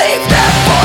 believe that